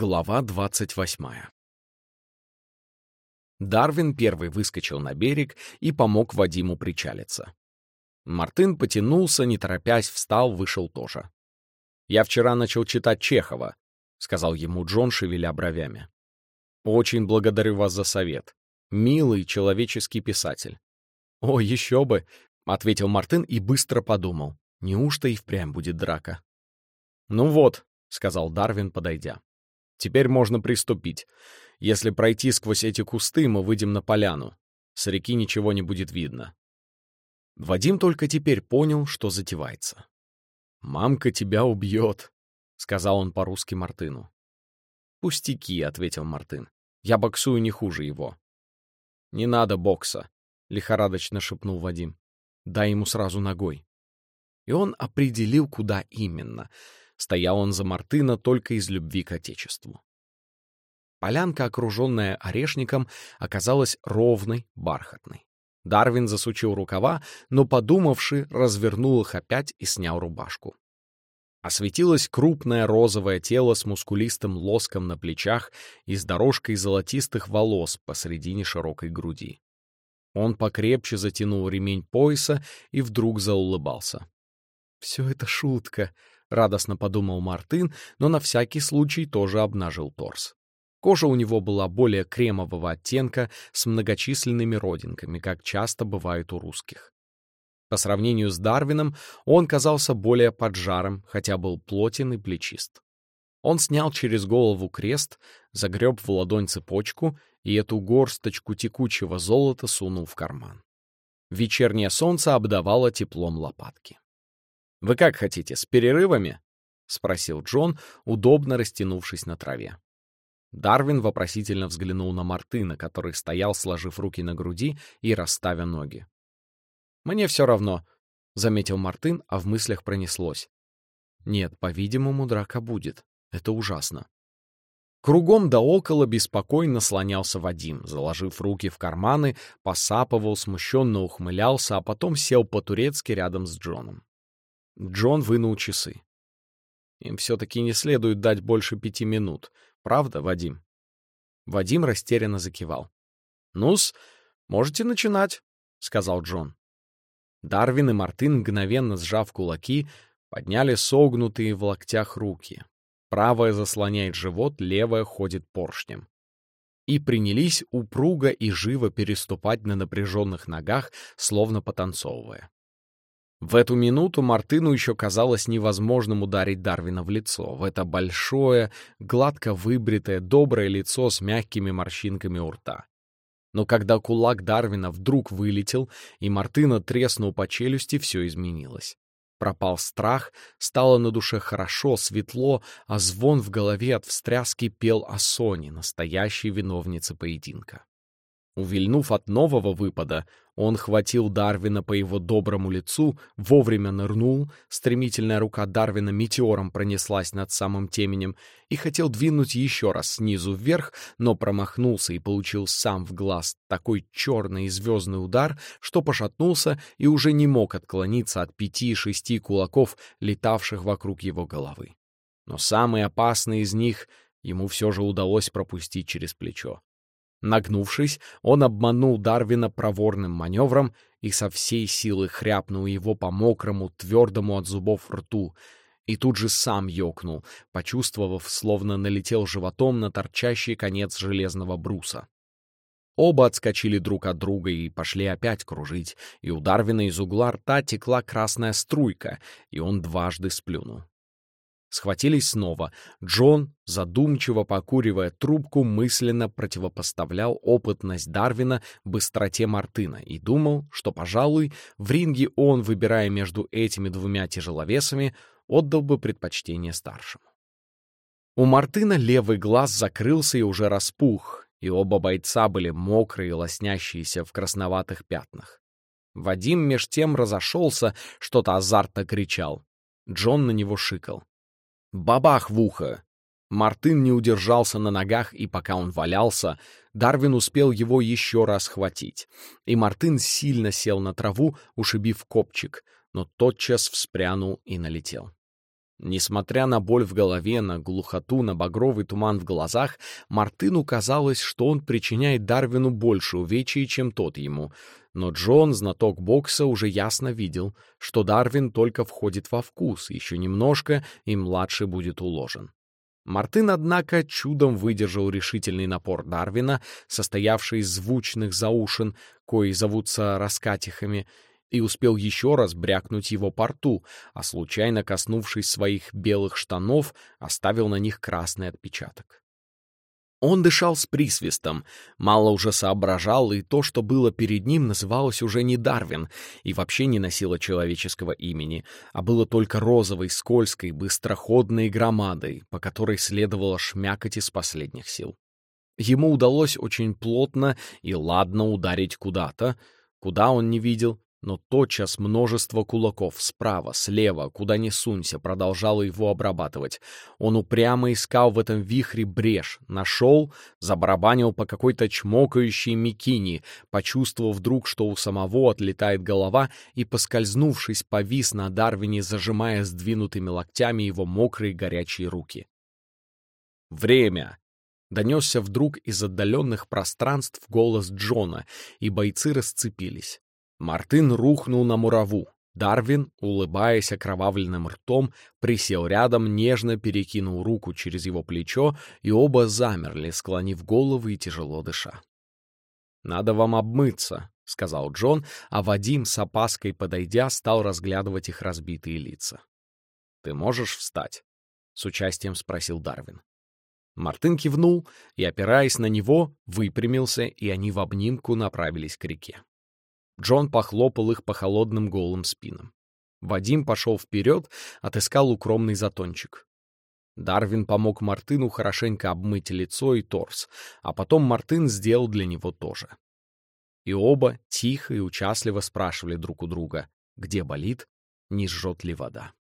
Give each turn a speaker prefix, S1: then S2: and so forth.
S1: Глава двадцать восьмая Дарвин первый выскочил на берег и помог Вадиму причалиться. Мартын потянулся, не торопясь, встал, вышел тоже. «Я вчера начал читать Чехова», — сказал ему Джон, шевеля бровями. «Очень благодарю вас за совет. Милый человеческий писатель». «О, еще бы!» — ответил Мартын и быстро подумал. «Неужто и впрямь будет драка?» «Ну вот», — сказал Дарвин, подойдя. «Теперь можно приступить. Если пройти сквозь эти кусты, мы выйдем на поляну. С реки ничего не будет видно». Вадим только теперь понял, что затевается. «Мамка тебя убьет», — сказал он по-русски Мартыну. «Пустяки», — ответил Мартын. «Я боксую не хуже его». «Не надо бокса», — лихорадочно шепнул Вадим. «Дай ему сразу ногой». И он определил, куда именно. Стоял он за Мартына только из любви к Отечеству. Полянка, окруженная орешником, оказалась ровной, бархатной. Дарвин засучил рукава, но, подумавши, развернул их опять и снял рубашку. Осветилось крупное розовое тело с мускулистым лоском на плечах и с дорожкой золотистых волос посредине широкой груди. Он покрепче затянул ремень пояса и вдруг заулыбался. «Все это шутка», — радостно подумал Мартын, но на всякий случай тоже обнажил торс. Кожа у него была более кремового оттенка с многочисленными родинками, как часто бывает у русских. По сравнению с Дарвином он казался более поджаром, хотя был плотен и плечист. Он снял через голову крест, загреб в ладонь цепочку и эту горсточку текучего золота сунул в карман. Вечернее солнце обдавало теплом лопатки. «Вы как хотите, с перерывами?» — спросил Джон, удобно растянувшись на траве. Дарвин вопросительно взглянул на Мартына, который стоял, сложив руки на груди и расставя ноги. «Мне все равно», — заметил Мартын, а в мыслях пронеслось. «Нет, по-видимому, драка будет. Это ужасно». Кругом да около беспокойно слонялся Вадим, заложив руки в карманы, посапывал, смущенно ухмылялся, а потом сел по-турецки рядом с Джоном. Джон вынул часы. Им все-таки не следует дать больше пяти минут. Правда, Вадим?» Вадим растерянно закивал. «Ну-с, можете начинать», — сказал Джон. Дарвин и Мартын, мгновенно сжав кулаки, подняли согнутые в локтях руки. Правая заслоняет живот, левая ходит поршнем. И принялись упруго и живо переступать на напряженных ногах, словно потанцовывая. В эту минуту Мартыну еще казалось невозможным ударить Дарвина в лицо, в это большое, гладко выбритое, доброе лицо с мягкими морщинками у рта. Но когда кулак Дарвина вдруг вылетел, и Мартына треснул по челюсти, все изменилось. Пропал страх, стало на душе хорошо, светло, а звон в голове от встряски пел о Соне, настоящей виновнице поединка. Увильнув от нового выпада, он хватил Дарвина по его доброму лицу, вовремя нырнул, стремительная рука Дарвина метеором пронеслась над самым теменем и хотел двинуть еще раз снизу вверх, но промахнулся и получил сам в глаз такой черный и звездный удар, что пошатнулся и уже не мог отклониться от пяти-шести кулаков, летавших вокруг его головы. Но самый опасный из них ему все же удалось пропустить через плечо. Нагнувшись, он обманул Дарвина проворным маневром и со всей силы хряпнул его по мокрому, твердому от зубов рту, и тут же сам ёкнул, почувствовав, словно налетел животом на торчащий конец железного бруса. Оба отскочили друг от друга и пошли опять кружить, и у Дарвина из угла рта текла красная струйка, и он дважды сплюнул. Схватились снова. Джон, задумчиво покуривая трубку, мысленно противопоставлял опытность Дарвина быстроте Мартына и думал, что, пожалуй, в ринге он, выбирая между этими двумя тяжеловесами, отдал бы предпочтение старшему. У Мартына левый глаз закрылся и уже распух, и оба бойца были мокрые и лоснящиеся в красноватых пятнах. Вадим меж тем разошелся, что-то азартно кричал. Джон на него шикал. Бабах в ухо! Мартын не удержался на ногах, и пока он валялся, Дарвин успел его еще раз схватить. И Мартын сильно сел на траву, ушибив копчик, но тотчас вспрянул и налетел. Несмотря на боль в голове, на глухоту, на багровый туман в глазах, Мартыну казалось, что он причиняет Дарвину больше увечий, чем тот ему. Но Джон, знаток бокса, уже ясно видел, что Дарвин только входит во вкус, еще немножко, и младший будет уложен. Мартын, однако, чудом выдержал решительный напор Дарвина, состоявший из звучных заушин, кои зовутся раскатихами, и успел еще раз брякнуть его по рту, а случайно коснувшись своих белых штанов, оставил на них красный отпечаток. Он дышал с присвистом, мало уже соображал, и то, что было перед ним, называлось уже не Дарвин и вообще не носило человеческого имени, а было только розовой, скользкой, быстроходной громадой, по которой следовало шмякать из последних сил. Ему удалось очень плотно и ладно ударить куда-то, куда он не видел, но тотчас множество кулаков справа, слева, куда ни сунься, продолжало его обрабатывать. Он упрямо искал в этом вихре брешь, нашел, забарабанил по какой-то чмокающей микини, почувствовав вдруг, что у самого отлетает голова, и, поскользнувшись, повис на Дарвине, зажимая сдвинутыми локтями его мокрые горячие руки. «Время!» — донесся вдруг из отдаленных пространств голос Джона, и бойцы расцепились. Мартын рухнул на мураву. Дарвин, улыбаясь окровавленным ртом, присел рядом, нежно перекинул руку через его плечо, и оба замерли, склонив головы и тяжело дыша. «Надо вам обмыться», — сказал Джон, а Вадим, с опаской подойдя, стал разглядывать их разбитые лица. «Ты можешь встать?» — с участием спросил Дарвин. Мартын кивнул и, опираясь на него, выпрямился, и они в обнимку направились к реке. Джон похлопал их по холодным голым спинам. Вадим пошел вперед, отыскал укромный затончик. Дарвин помог Мартыну хорошенько обмыть лицо и торс, а потом Мартын сделал для него тоже. И оба тихо и участливо спрашивали друг у друга, где болит, не жжет ли вода.